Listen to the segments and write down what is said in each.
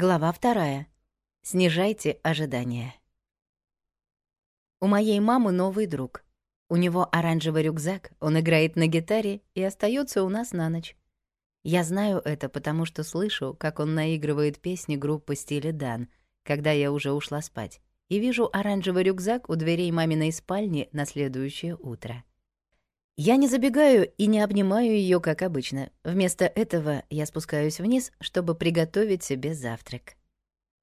Глава вторая. Снижайте ожидания. У моей мамы новый друг. У него оранжевый рюкзак, он играет на гитаре и остается у нас на ночь. Я знаю это, потому что слышу, как он наигрывает песни группы стиля Дан, когда я уже ушла спать, и вижу оранжевый рюкзак у дверей маминой спальни на следующее утро. Я не забегаю и не обнимаю ее, как обычно. Вместо этого я спускаюсь вниз, чтобы приготовить себе завтрак.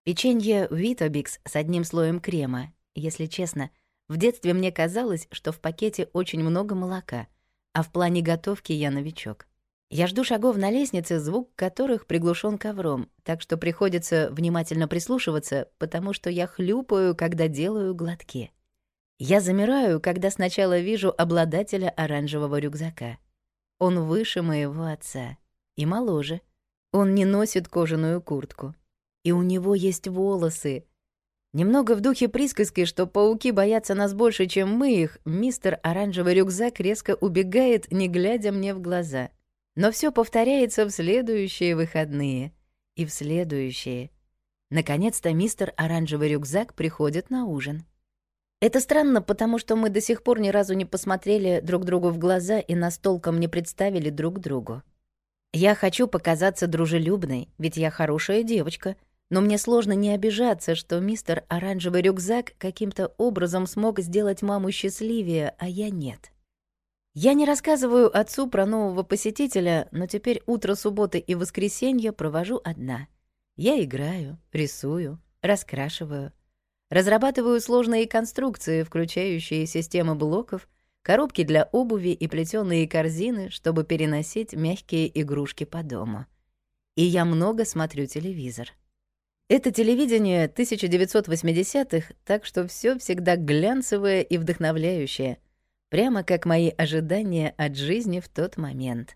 Печенье Витобикс с одним слоем крема. Если честно, в детстве мне казалось, что в пакете очень много молока, а в плане готовки я новичок. Я жду шагов на лестнице, звук которых приглушен ковром, так что приходится внимательно прислушиваться, потому что я хлюпаю, когда делаю глотки. Я замираю, когда сначала вижу обладателя оранжевого рюкзака. Он выше моего отца и моложе. Он не носит кожаную куртку. И у него есть волосы. Немного в духе присказки, что пауки боятся нас больше, чем мы их, мистер Оранжевый Рюкзак резко убегает, не глядя мне в глаза. Но все повторяется в следующие выходные. И в следующие. Наконец-то мистер Оранжевый Рюкзак приходит на ужин. Это странно, потому что мы до сих пор ни разу не посмотрели друг другу в глаза и нас толком не представили друг другу. Я хочу показаться дружелюбной, ведь я хорошая девочка, но мне сложно не обижаться, что мистер Оранжевый рюкзак каким-то образом смог сделать маму счастливее, а я нет. Я не рассказываю отцу про нового посетителя, но теперь утро субботы и воскресенья провожу одна. Я играю, рисую, раскрашиваю, Разрабатываю сложные конструкции, включающие системы блоков, коробки для обуви и плетеные корзины, чтобы переносить мягкие игрушки по дому. И я много смотрю телевизор. Это телевидение 1980-х, так что все всегда глянцевое и вдохновляющее, прямо как мои ожидания от жизни в тот момент.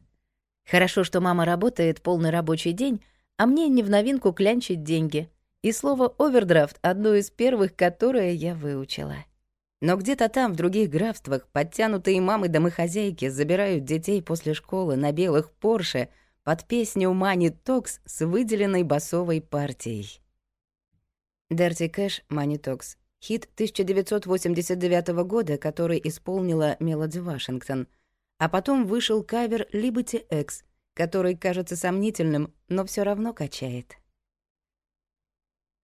Хорошо, что мама работает полный рабочий день, а мне не в новинку клянчить деньги — и слово «овердрафт» — одно из первых, которое я выучила. Но где-то там, в других графствах, подтянутые мамы-домохозяйки забирают детей после школы на белых «Порше» под песню «Money Talks» с выделенной басовой партией. «Dirty Cash» «Money Talks» — хит 1989 года, который исполнила Мелоди Вашингтон, а потом вышел кавер «Liberty X», который кажется сомнительным, но все равно качает.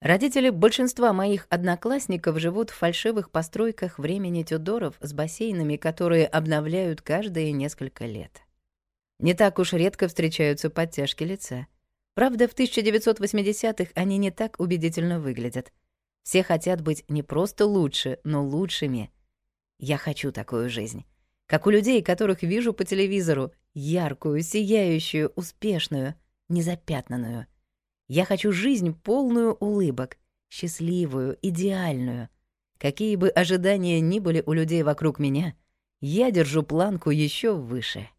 Родители большинства моих одноклассников живут в фальшивых постройках времени Тюдоров с бассейнами, которые обновляют каждые несколько лет. Не так уж редко встречаются подтяжки лица. Правда, в 1980-х они не так убедительно выглядят. Все хотят быть не просто лучше, но лучшими. Я хочу такую жизнь. Как у людей, которых вижу по телевизору. Яркую, сияющую, успешную, незапятнанную — я хочу жизнь полную улыбок, счастливую, идеальную. Какие бы ожидания ни были у людей вокруг меня, я держу планку еще выше.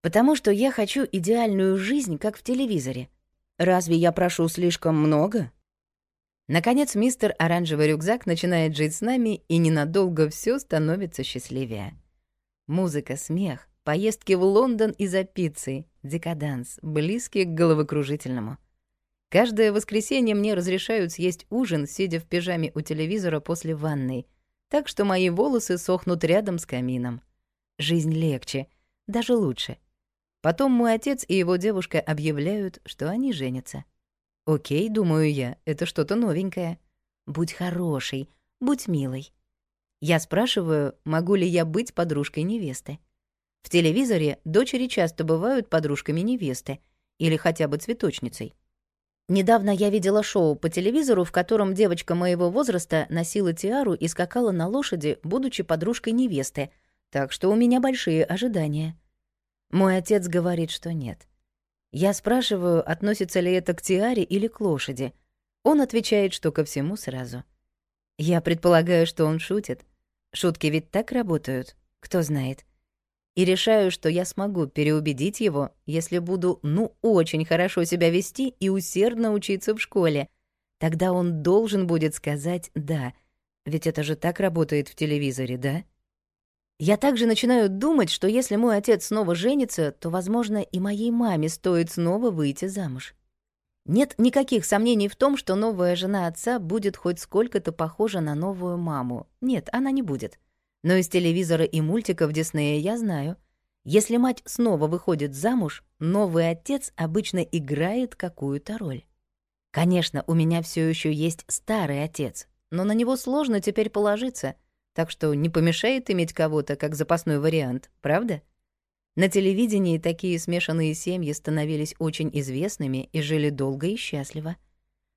Потому что я хочу идеальную жизнь, как в телевизоре. Разве я прошу слишком много? Наконец, мистер Оранжевый рюкзак начинает жить с нами, и ненадолго все становится счастливее. Музыка, смех, поездки в Лондон из-за пиццы, декаданс, близкие к головокружительному — Каждое воскресенье мне разрешают съесть ужин, сидя в пижаме у телевизора после ванной, так что мои волосы сохнут рядом с камином. Жизнь легче, даже лучше. Потом мой отец и его девушка объявляют, что они женятся. Окей, думаю я, это что-то новенькое. Будь хорошей, будь милой. Я спрашиваю, могу ли я быть подружкой невесты. В телевизоре дочери часто бывают подружками невесты или хотя бы цветочницей. Недавно я видела шоу по телевизору, в котором девочка моего возраста носила тиару и скакала на лошади, будучи подружкой невесты, так что у меня большие ожидания. Мой отец говорит, что нет. Я спрашиваю, относится ли это к тиаре или к лошади. Он отвечает, что ко всему сразу. Я предполагаю, что он шутит. Шутки ведь так работают, кто знает и решаю, что я смогу переубедить его, если буду ну очень хорошо себя вести и усердно учиться в школе. Тогда он должен будет сказать «да», ведь это же так работает в телевизоре, да? Я также начинаю думать, что если мой отец снова женится, то, возможно, и моей маме стоит снова выйти замуж. Нет никаких сомнений в том, что новая жена отца будет хоть сколько-то похожа на новую маму. Нет, она не будет. Но из телевизора и мультиков Диснея я знаю. Если мать снова выходит замуж, новый отец обычно играет какую-то роль. Конечно, у меня все еще есть старый отец, но на него сложно теперь положиться, так что не помешает иметь кого-то как запасной вариант, правда? На телевидении такие смешанные семьи становились очень известными и жили долго и счастливо.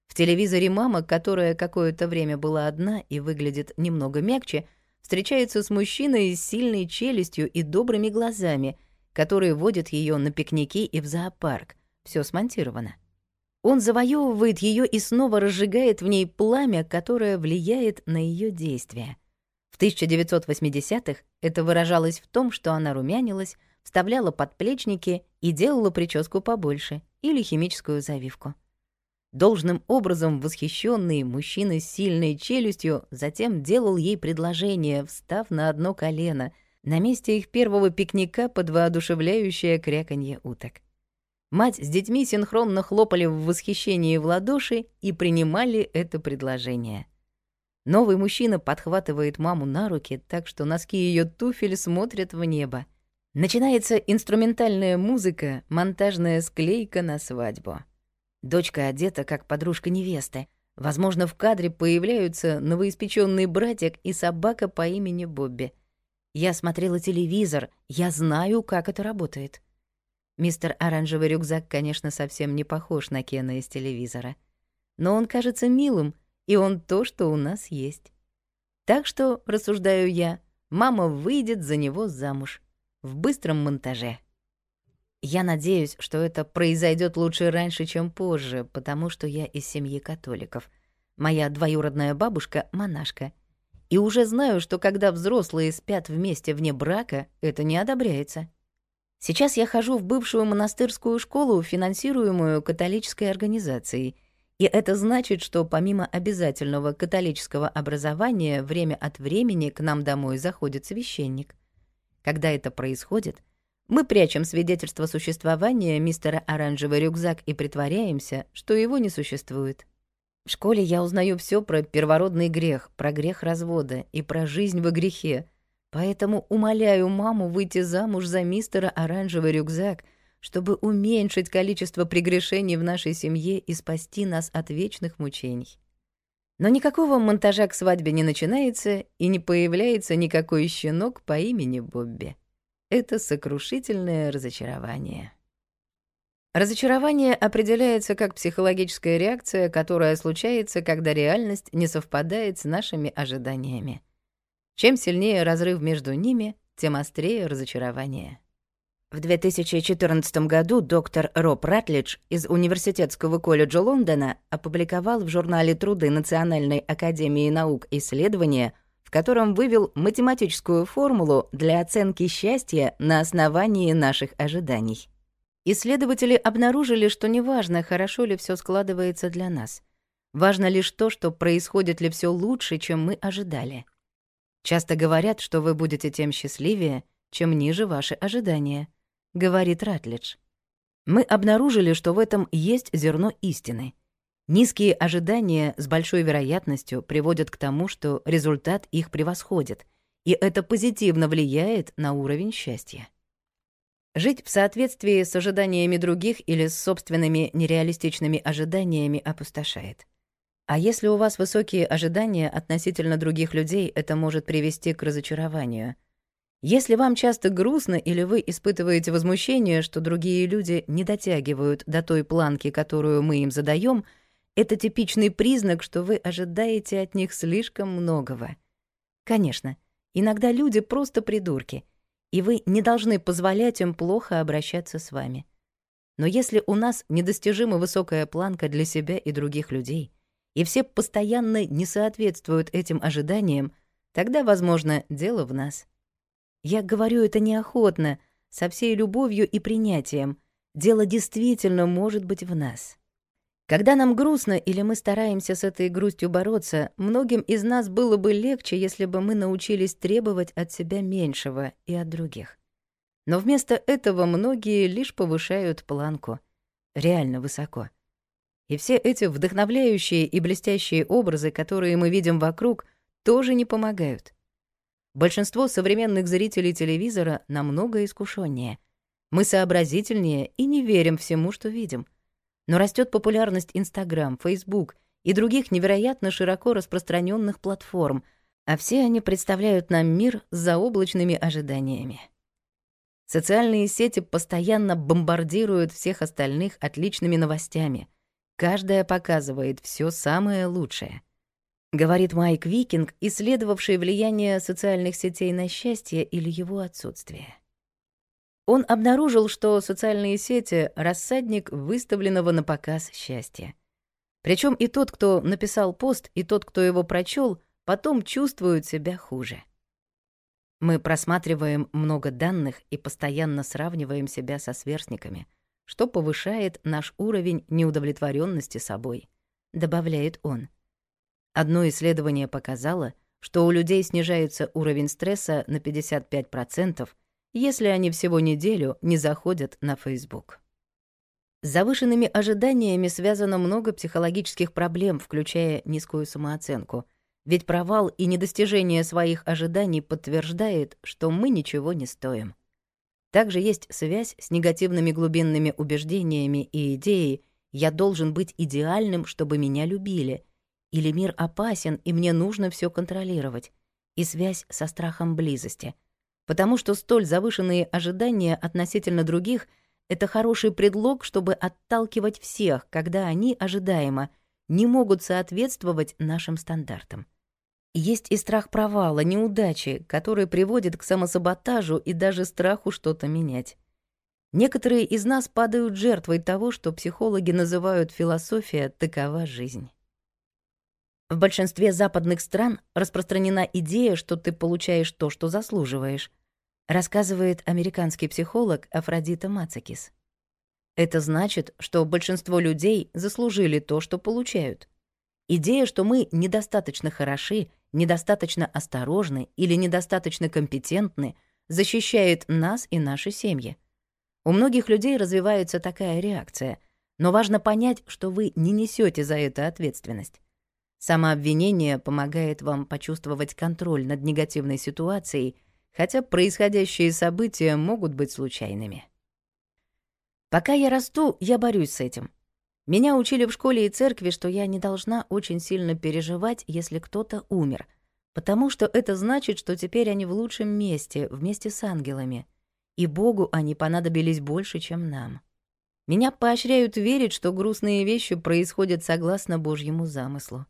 В телевизоре мама, которая какое-то время была одна и выглядит немного мягче, — встречается с мужчиной с сильной челюстью и добрыми глазами, которые водят ее на пикники и в зоопарк. Все смонтировано. Он завоевывает ее и снова разжигает в ней пламя, которое влияет на ее действия. В 1980-х это выражалось в том, что она румянилась, вставляла подплечники и делала прическу побольше или химическую завивку. Должным образом восхищенный мужчина с сильной челюстью затем делал ей предложение, встав на одно колено, на месте их первого пикника под воодушевляющее кряканье уток. Мать с детьми синхронно хлопали в восхищении в ладоши и принимали это предложение. Новый мужчина подхватывает маму на руки, так что носки ее туфель смотрят в небо. Начинается инструментальная музыка, монтажная склейка на свадьбу. Дочка одета как подружка невесты. Возможно, в кадре появляются новоиспеченный братик и собака по имени Бобби. Я смотрела телевизор, я знаю, как это работает. Мистер Оранжевый рюкзак, конечно, совсем не похож на Кена из телевизора. Но он кажется милым, и он то, что у нас есть. Так что, рассуждаю я, мама выйдет за него замуж. В быстром монтаже. Я надеюсь, что это произойдет лучше раньше, чем позже, потому что я из семьи католиков. Моя двоюродная бабушка — монашка. И уже знаю, что когда взрослые спят вместе вне брака, это не одобряется. Сейчас я хожу в бывшую монастырскую школу, финансируемую католической организацией. И это значит, что помимо обязательного католического образования время от времени к нам домой заходит священник. Когда это происходит — мы прячем свидетельство существования мистера Оранжевый рюкзак и притворяемся, что его не существует. В школе я узнаю все про первородный грех, про грех развода и про жизнь во грехе, поэтому умоляю маму выйти замуж за мистера Оранжевый рюкзак — чтобы уменьшить количество прегрешений в нашей семье и спасти нас от вечных мучений. Но никакого монтажа к свадьбе не начинается и не появляется никакой щенок по имени Бобби это сокрушительное разочарование. Разочарование определяется как психологическая реакция, которая случается, когда реальность не совпадает с нашими ожиданиями. Чем сильнее разрыв между ними, тем острее разочарование. В 2014 году доктор Роб Ратлидж из Университетского колледжа Лондона опубликовал в журнале «Труды Национальной академии наук исследования» в котором вывел математическую формулу для оценки счастья на основании наших ожиданий. Исследователи обнаружили, что неважно, хорошо ли все складывается для нас. Важно лишь то, что происходит ли все лучше, чем мы ожидали. Часто говорят, что вы будете тем счастливее, чем ниже ваши ожидания, говорит Ратлидж. Мы обнаружили, что в этом есть зерно истины — Низкие ожидания с большой вероятностью приводят к тому, что результат их превосходит, и это позитивно влияет на уровень счастья. Жить в соответствии с ожиданиями других или с собственными нереалистичными ожиданиями опустошает. А если у вас высокие ожидания относительно других людей, это может привести к разочарованию. Если вам часто грустно или вы испытываете возмущение, что другие люди не дотягивают до той планки, которую мы им задаем – это типичный признак, что вы ожидаете от них слишком многого. Конечно, иногда люди просто придурки, и вы не должны позволять им плохо обращаться с вами. Но если у нас недостижимо высокая планка для себя и других людей, и все постоянно не соответствуют этим ожиданиям, тогда, возможно, дело в нас. Я говорю это неохотно, со всей любовью и принятием. Дело действительно может быть в нас. Когда нам грустно или мы стараемся с этой грустью бороться, многим из нас было бы легче, если бы мы научились требовать от себя меньшего и от других. Но вместо этого многие лишь повышают планку. Реально высоко. И все эти вдохновляющие и блестящие образы, которые мы видим вокруг, тоже не помогают. Большинство современных зрителей телевизора намного искушеннее. Мы сообразительнее и не верим всему, что видим — но растет популярность Инстаграм, Фейсбук и других невероятно широко распространенных платформ, а все они представляют нам мир с заоблачными ожиданиями. Социальные сети постоянно бомбардируют всех остальных отличными новостями. Каждая показывает все самое лучшее. Говорит Майк Викинг, исследовавший влияние социальных сетей на счастье или его отсутствие он обнаружил, что социальные сети — рассадник выставленного на показ счастья. Причем и тот, кто написал пост, и тот, кто его прочел, потом чувствуют себя хуже. Мы просматриваем много данных и постоянно сравниваем себя со сверстниками, что повышает наш уровень неудовлетворенности собой, добавляет он. Одно исследование показало, что у людей снижается уровень стресса на 55%, если они всего неделю не заходят на Facebook. С завышенными ожиданиями связано много психологических проблем, включая низкую самооценку. Ведь провал и недостижение своих ожиданий подтверждает, что мы ничего не стоим. Также есть связь с негативными глубинными убеждениями и идеей «я должен быть идеальным, чтобы меня любили», или «мир опасен, и мне нужно все контролировать», и связь со страхом близости — потому что столь завышенные ожидания относительно других — это хороший предлог, чтобы отталкивать всех, когда они, ожидаемо, не могут соответствовать нашим стандартам. Есть и страх провала, неудачи, который приводит к самосаботажу и даже страху что-то менять. Некоторые из нас падают жертвой того, что психологи называют философия «такова жизнь». В большинстве западных стран распространена идея, что ты получаешь то, что заслуживаешь, рассказывает американский психолог Афродита Мацакис. Это значит, что большинство людей заслужили то, что получают. Идея, что мы недостаточно хороши, недостаточно осторожны или недостаточно компетентны, защищает нас и наши семьи. У многих людей развивается такая реакция, но важно понять, что вы не несете за это ответственность. Самообвинение помогает вам почувствовать контроль над негативной ситуацией – хотя происходящие события могут быть случайными. Пока я расту, я борюсь с этим. Меня учили в школе и церкви, что я не должна очень сильно переживать, если кто-то умер, потому что это значит, что теперь они в лучшем месте, вместе с ангелами, и Богу они понадобились больше, чем нам. Меня поощряют верить, что грустные вещи происходят согласно Божьему замыслу.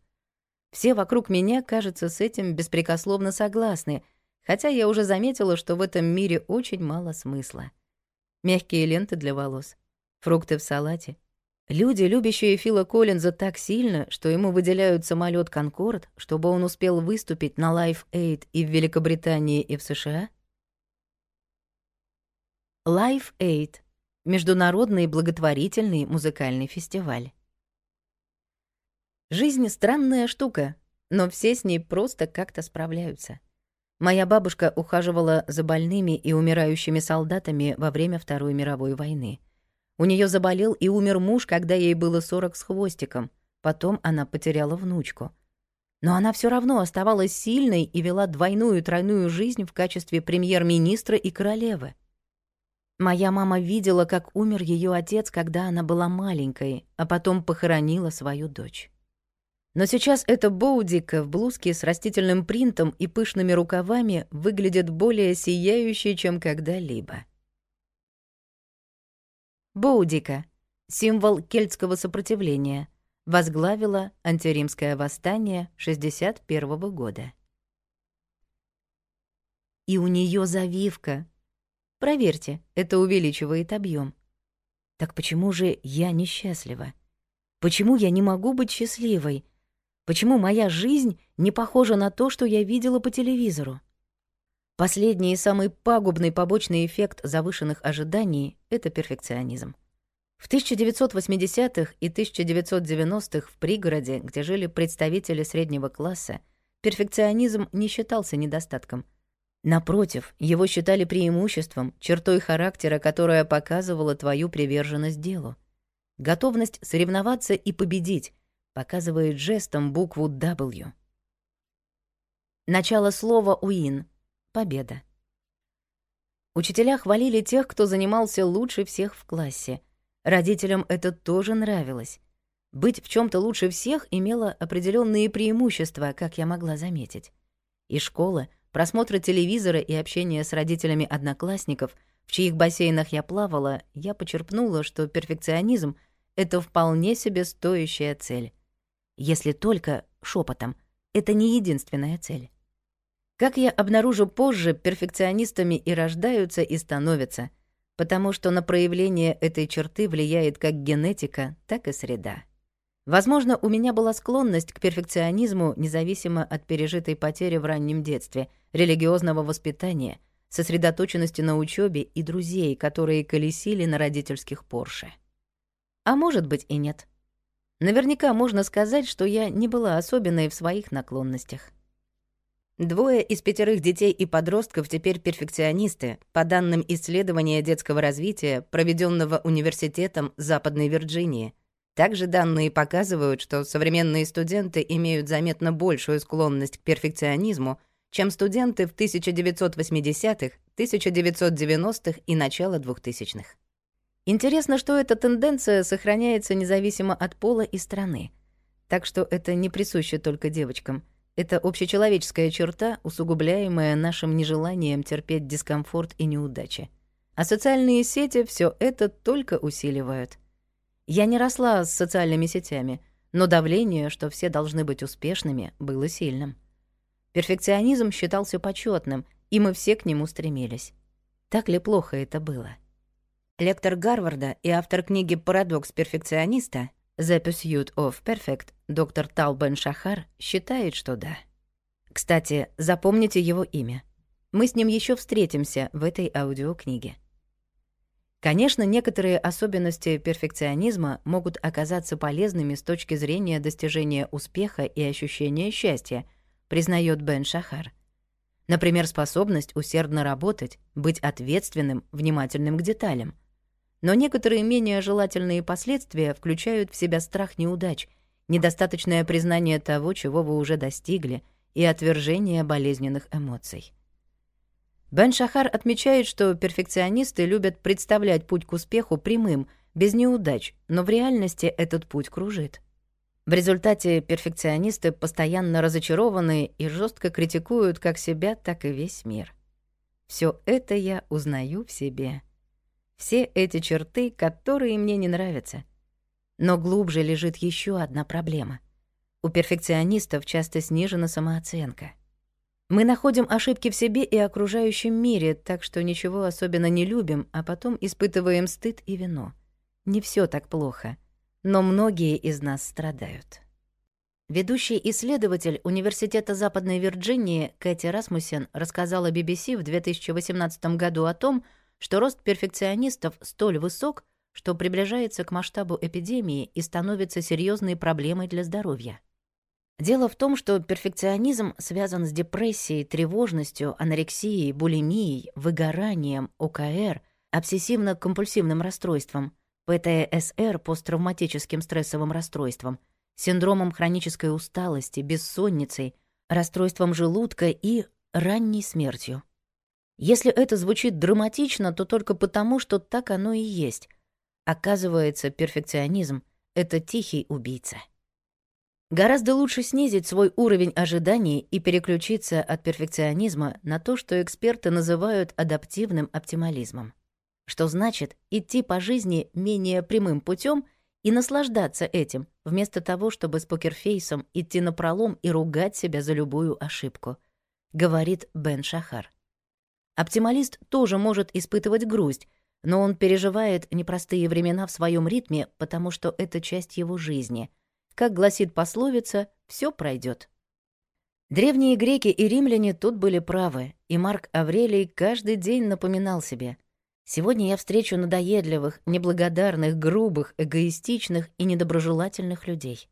Все вокруг меня, кажется, с этим беспрекословно согласны — хотя я уже заметила, что в этом мире очень мало смысла. Мягкие ленты для волос, фрукты в салате. Люди, любящие Фила Коллинза так сильно, что ему выделяют самолет «Конкорд», чтобы он успел выступить на Life Aid и в Великобритании, и в США. Life Aid — международный благотворительный музыкальный фестиваль. Жизнь — странная штука, но все с ней просто как-то справляются. Моя бабушка ухаживала за больными и умирающими солдатами во время Второй мировой войны. У нее заболел и умер муж, когда ей было 40 с хвостиком. Потом она потеряла внучку. Но она все равно оставалась сильной и вела двойную-тройную жизнь в качестве премьер-министра и королевы. Моя мама видела, как умер ее отец, когда она была маленькой, а потом похоронила свою дочь. Но сейчас эта боудика в блузке с растительным принтом и пышными рукавами выглядит более сияющей, чем когда-либо. Боудика — символ кельтского сопротивления, возглавила антиримское восстание 61 -го года. И у нее завивка. Проверьте, это увеличивает объем. Так почему же я несчастлива? Почему я не могу быть счастливой? Почему моя жизнь не похожа на то, что я видела по телевизору? Последний и самый пагубный побочный эффект завышенных ожиданий — это перфекционизм. В 1980-х и 1990-х в пригороде, где жили представители среднего класса, перфекционизм не считался недостатком. Напротив, его считали преимуществом, чертой характера, которая показывала твою приверженность делу. Готовность соревноваться и победить, показывает жестом букву W. Начало слова «Уин» — победа. Учителя хвалили тех, кто занимался лучше всех в классе. Родителям это тоже нравилось. Быть в чем то лучше всех имело определенные преимущества, как я могла заметить. И школа, просмотр телевизора и общение с родителями одноклассников, в чьих бассейнах я плавала, я почерпнула, что перфекционизм — это вполне себе стоящая цель. Если только шепотом. Это не единственная цель. Как я обнаружу позже, перфекционистами и рождаются, и становятся, потому что на проявление этой черты влияет как генетика, так и среда. Возможно, у меня была склонность к перфекционизму независимо от пережитой потери в раннем детстве, религиозного воспитания, сосредоточенности на учебе и друзей, которые колесили на родительских Порше. А может быть и нет. Наверняка можно сказать, что я не была особенной в своих наклонностях. Двое из пятерых детей и подростков теперь перфекционисты, по данным исследования детского развития, проведенного Университетом Западной Вирджинии. Также данные показывают, что современные студенты имеют заметно большую склонность к перфекционизму, чем студенты в 1980-х, 1990-х и начало 2000-х. Интересно, что эта тенденция сохраняется независимо от пола и страны. Так что это не присуще только девочкам. Это общечеловеческая черта, усугубляемая нашим нежеланием терпеть дискомфорт и неудачи. А социальные сети все это только усиливают. Я не росла с социальными сетями, но давление, что все должны быть успешными, было сильным. Перфекционизм считался почетным, и мы все к нему стремились. Так ли плохо это было? — Лектор Гарварда и автор книги «Парадокс перфекциониста» «The Pursuit of Perfect» доктор Талбен Шахар считает, что да. Кстати, запомните его имя. Мы с ним еще встретимся в этой аудиокниге. Конечно, некоторые особенности перфекционизма могут оказаться полезными с точки зрения достижения успеха и ощущения счастья, признает Бен Шахар. Например, способность усердно работать, быть ответственным, внимательным к деталям — но некоторые менее желательные последствия включают в себя страх неудач, недостаточное признание того, чего вы уже достигли, и отвержение болезненных эмоций. Бен Шахар отмечает, что перфекционисты любят представлять путь к успеху прямым, без неудач, но в реальности этот путь кружит. В результате перфекционисты постоянно разочарованы и жестко критикуют как себя, так и весь мир. Все это я узнаю в себе все эти черты, которые мне не нравятся. Но глубже лежит еще одна проблема. У перфекционистов часто снижена самооценка. Мы находим ошибки в себе и окружающем мире, так что ничего особенно не любим, а потом испытываем стыд и вину. Не все так плохо, но многие из нас страдают. Ведущий исследователь Университета Западной Вирджинии Кэти Расмусен рассказала BBC в 2018 году о том, что что рост перфекционистов столь высок, что приближается к масштабу эпидемии и становится серьезной проблемой для здоровья. Дело в том, что перфекционизм связан с депрессией, тревожностью, анорексией, булимией, выгоранием, ОКР, обсессивно-компульсивным расстройством, ПТСР – посттравматическим стрессовым расстройством, синдромом хронической усталости, бессонницей, расстройством желудка и ранней смертью. Если это звучит драматично, то только потому, что так оно и есть. Оказывается, перфекционизм — это тихий убийца. Гораздо лучше снизить свой уровень ожиданий и переключиться от перфекционизма на то, что эксперты называют адаптивным оптимализмом. Что значит идти по жизни менее прямым путем и наслаждаться этим, вместо того, чтобы с покерфейсом идти напролом и ругать себя за любую ошибку, говорит Бен Шахар. Оптималист тоже может испытывать грусть, но он переживает непростые времена в своем ритме, потому что это часть его жизни. Как гласит пословица, все пройдет. Древние греки и римляне тут были правы, и Марк Аврелий каждый день напоминал себе. «Сегодня я встречу надоедливых, неблагодарных, грубых, эгоистичных и недоброжелательных людей.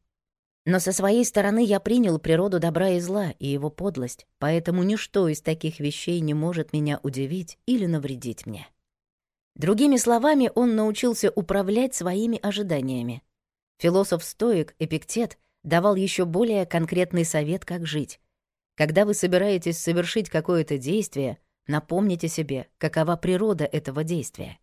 Но со своей стороны я принял природу добра и зла и его подлость, поэтому ничто из таких вещей не может меня удивить или навредить мне. Другими словами, он научился управлять своими ожиданиями. Философ-стоик Эпиктет давал еще более конкретный совет, как жить. Когда вы собираетесь совершить какое-то действие, напомните себе, какова природа этого действия.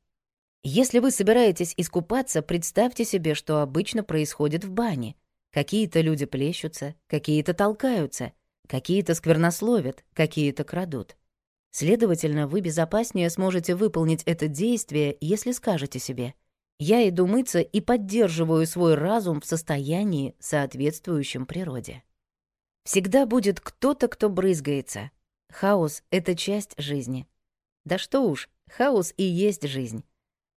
Если вы собираетесь искупаться, представьте себе, что обычно происходит в бане — Какие-то люди плещутся, какие-то толкаются, какие-то сквернословят, какие-то крадут. Следовательно, вы безопаснее сможете выполнить это действие, если скажете себе «Я иду мыться и поддерживаю свой разум в состоянии, соответствующем природе». Всегда будет кто-то, кто брызгается. Хаос — это часть жизни. Да что уж, хаос и есть жизнь.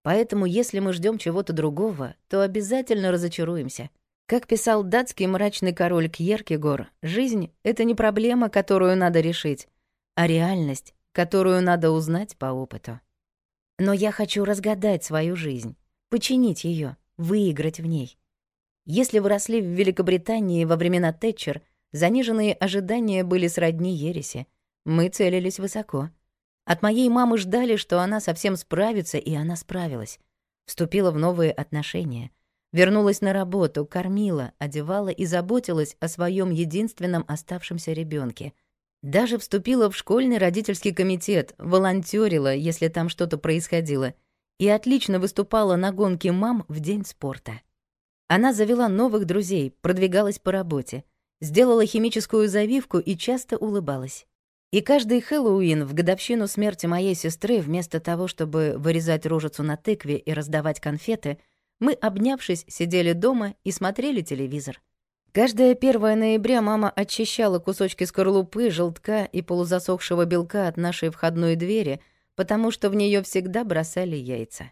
Поэтому если мы ждем чего-то другого, то обязательно разочаруемся — как писал датский мрачный король Кьеркегор, жизнь — это не проблема, которую надо решить, а реальность, которую надо узнать по опыту. Но я хочу разгадать свою жизнь, починить ее, выиграть в ней. Если выросли в Великобритании во времена Тэтчер, заниженные ожидания были сродни ереси. Мы целились высоко. От моей мамы ждали, что она совсем справится, и она справилась. Вступила в новые отношения — Вернулась на работу, кормила, одевала и заботилась о своем единственном оставшемся ребенке. Даже вступила в школьный родительский комитет, волонтерила, если там что-то происходило, и отлично выступала на гонке мам в день спорта. Она завела новых друзей, продвигалась по работе, сделала химическую завивку и часто улыбалась. И каждый Хэллоуин в годовщину смерти моей сестры, вместо того, чтобы вырезать рожицу на тыкве и раздавать конфеты — мы, обнявшись, сидели дома и смотрели телевизор. Каждое 1 ноября мама очищала кусочки скорлупы, желтка и полузасохшего белка от нашей входной двери, потому что в нее всегда бросали яйца.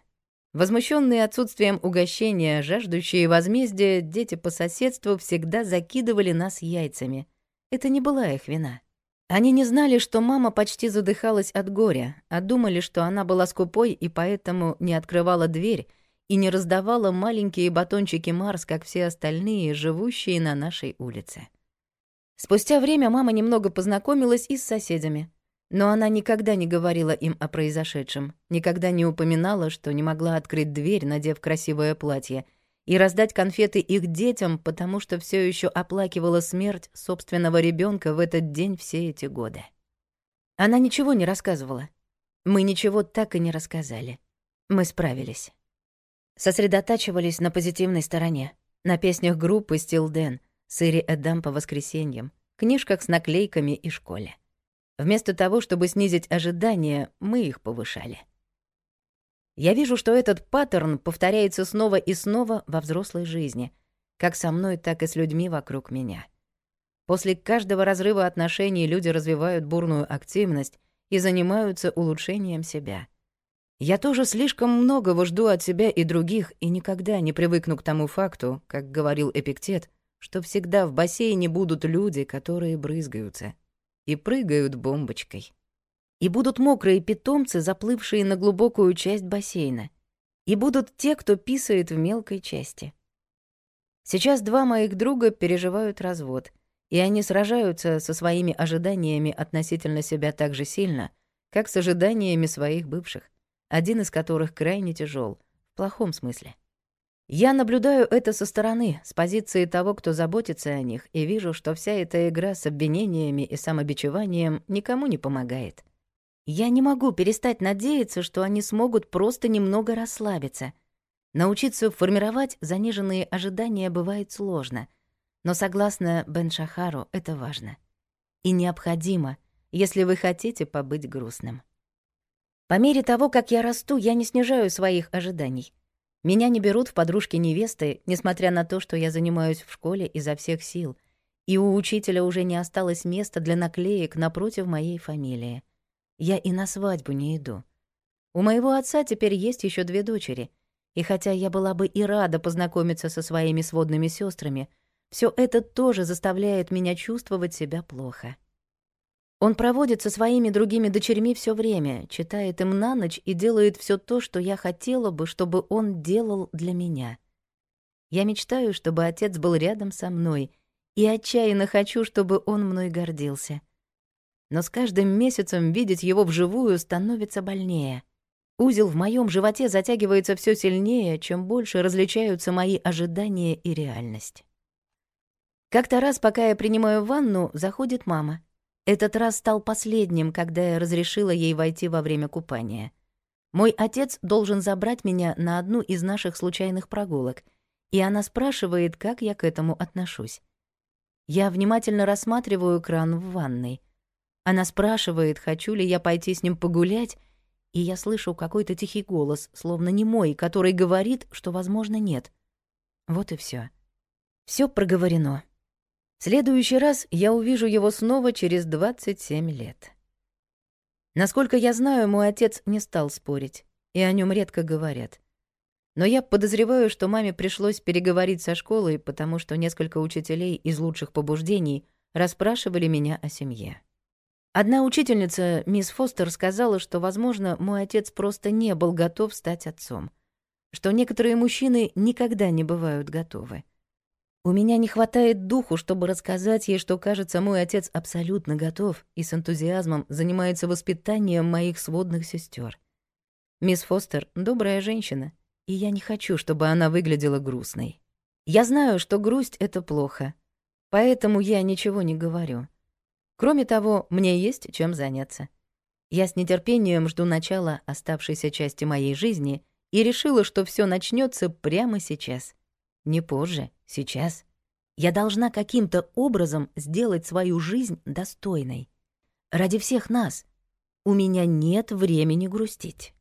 Возмущенные отсутствием угощения, жаждущие возмездия, дети по соседству всегда закидывали нас яйцами. Это не была их вина. Они не знали, что мама почти задыхалась от горя, а думали, что она была скупой и поэтому не открывала дверь, и не раздавала маленькие батончики Марс, как все остальные, живущие на нашей улице. Спустя время мама немного познакомилась и с соседями. Но она никогда не говорила им о произошедшем, никогда не упоминала, что не могла открыть дверь, надев красивое платье, и раздать конфеты их детям, потому что все еще оплакивала смерть собственного ребенка в этот день все эти годы. Она ничего не рассказывала. Мы ничего так и не рассказали. Мы справились сосредотачивались на позитивной стороне, на песнях группы «Стил Дэн», «Сыри Эдам по воскресеньям», книжках с наклейками и школе. Вместо того, чтобы снизить ожидания, мы их повышали. Я вижу, что этот паттерн повторяется снова и снова во взрослой жизни, как со мной, так и с людьми вокруг меня. После каждого разрыва отношений люди развивают бурную активность и занимаются улучшением себя — я тоже слишком многого жду от себя и других и никогда не привыкну к тому факту, как говорил Эпиктет, что всегда в бассейне будут люди, которые брызгаются и прыгают бомбочкой. И будут мокрые питомцы, заплывшие на глубокую часть бассейна. И будут те, кто писает в мелкой части. Сейчас два моих друга переживают развод, и они сражаются со своими ожиданиями относительно себя так же сильно, как с ожиданиями своих бывших один из которых крайне тяжел, в плохом смысле. Я наблюдаю это со стороны, с позиции того, кто заботится о них, и вижу, что вся эта игра с обвинениями и самобичеванием никому не помогает. Я не могу перестать надеяться, что они смогут просто немного расслабиться. Научиться формировать заниженные ожидания бывает сложно, но согласно Бен Шахару это важно. И необходимо, если вы хотите побыть грустным. По мере того, как я расту, я не снижаю своих ожиданий. Меня не берут в подружки-невесты, несмотря на то, что я занимаюсь в школе изо всех сил, и у учителя уже не осталось места для наклеек напротив моей фамилии. Я и на свадьбу не иду. У моего отца теперь есть еще две дочери, и хотя я была бы и рада познакомиться со своими сводными сестрами, все это тоже заставляет меня чувствовать себя плохо. Он проводит со своими другими дочерьми все время, читает им на ночь и делает все то, что я хотела бы, чтобы он делал для меня. Я мечтаю, чтобы отец был рядом со мной, и отчаянно хочу, чтобы он мной гордился. Но с каждым месяцем видеть его вживую становится больнее. Узел в моем животе затягивается все сильнее, чем больше различаются мои ожидания и реальность. Как-то раз, пока я принимаю ванну, заходит мама — этот раз стал последним, когда я разрешила ей войти во время купания. Мой отец должен забрать меня на одну из наших случайных прогулок, и она спрашивает, как я к этому отношусь. Я внимательно рассматриваю кран в ванной. Она спрашивает, хочу ли я пойти с ним погулять, и я слышу какой-то тихий голос, словно не мой, который говорит, что, возможно, нет. Вот и все. Все проговорено. Следующий раз я увижу его снова через 27 лет. Насколько я знаю, мой отец не стал спорить, и о нем редко говорят. Но я подозреваю, что маме пришлось переговорить со школой, потому что несколько учителей из лучших побуждений расспрашивали меня о семье. Одна учительница, мисс Фостер, сказала, что, возможно, мой отец просто не был готов стать отцом, что некоторые мужчины никогда не бывают готовы. У меня не хватает духу, чтобы рассказать ей, что, кажется, мой отец абсолютно готов и с энтузиазмом занимается воспитанием моих сводных сестер. Мисс Фостер — добрая женщина, и я не хочу, чтобы она выглядела грустной. Я знаю, что грусть — это плохо, поэтому я ничего не говорю. Кроме того, мне есть чем заняться. Я с нетерпением жду начала оставшейся части моей жизни и решила, что все начнется прямо сейчас, не позже Сейчас я должна каким-то образом сделать свою жизнь достойной. Ради всех нас. У меня нет времени грустить.